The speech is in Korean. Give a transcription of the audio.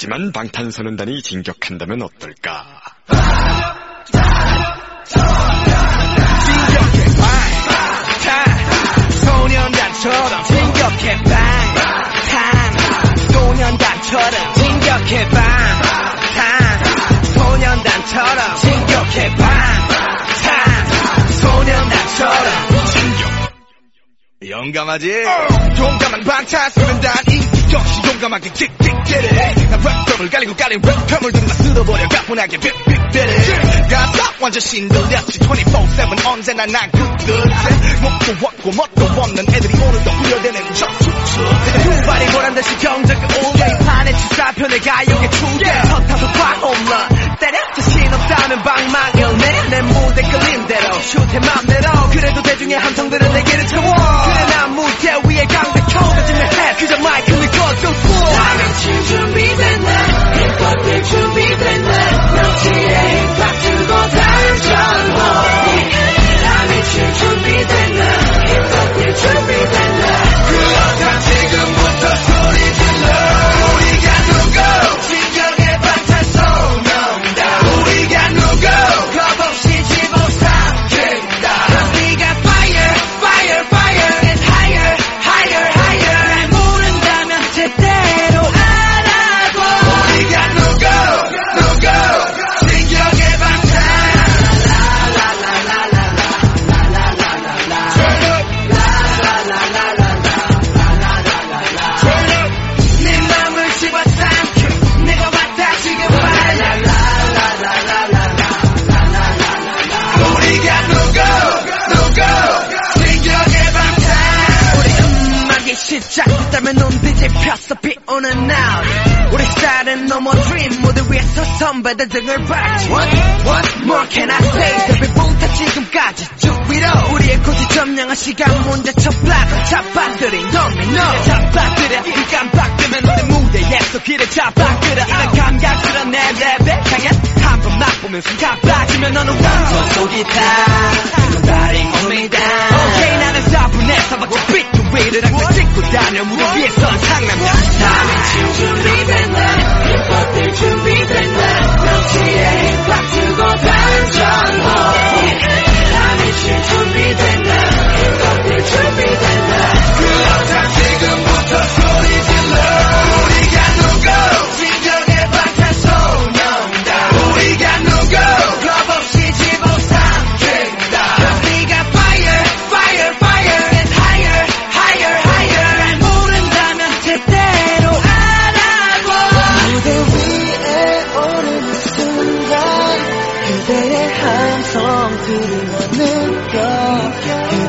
하지만 방탄소년단이 진격한다면 어떨까? 진격해 방탄 소년단처럼 진격해 방탄 소년단처럼 진격해 방탄 소년단처럼 진격해 방탄 소년단처럼 진격 용감하지? 용감한 방탄소년단 인기 역시 용감하게 킥킥 대래 난 랩덤을 갈리고 깔린 랩텀을 등다 쓸어버려. 가뿐하게 빅빅대래 가사 완전 신들렸지. 24-7 언제나 난 그뜻에 목도 없고 멋도 없는 애들이 오늘도 후려대는 적축축 두 발이 보란듯이 경적이 오게. 이 판에 치사편에 가요계 추게. 헛타서 과 홈런 때려 자신 없다면 방망이를 내려. 내 무대 끌린 대로. 슛해 맘대로. 그래도 대중의 함성들은 내게를 채워 시작됐다면 눈 뒤집혔어 비 오는 날. 우리 스타일은 no more dream. 무대 위에서 선배들 등을 받지. What, what? More can I say? 데뷔부터 지금까지 쭉 위로 우리의 고지 점령한 시간 문제 첫 블락을 잡아들인 도미노 잡아들여. 이 깜빡이면 우리 무대에서 길을 잡아끌어 이런 감각스런 내 랩에 향한 보면 순간 빠지면 너는 완전 속이 다. Nobody hold me down 오케이 나는 4분에서 막저 비트 위를 항상 찍고 다녀. 무대 위에 선 상남자. 나는 지금 준비됐네. 힙합들 준비됐네. 명치에 힙합 주고 들려는 그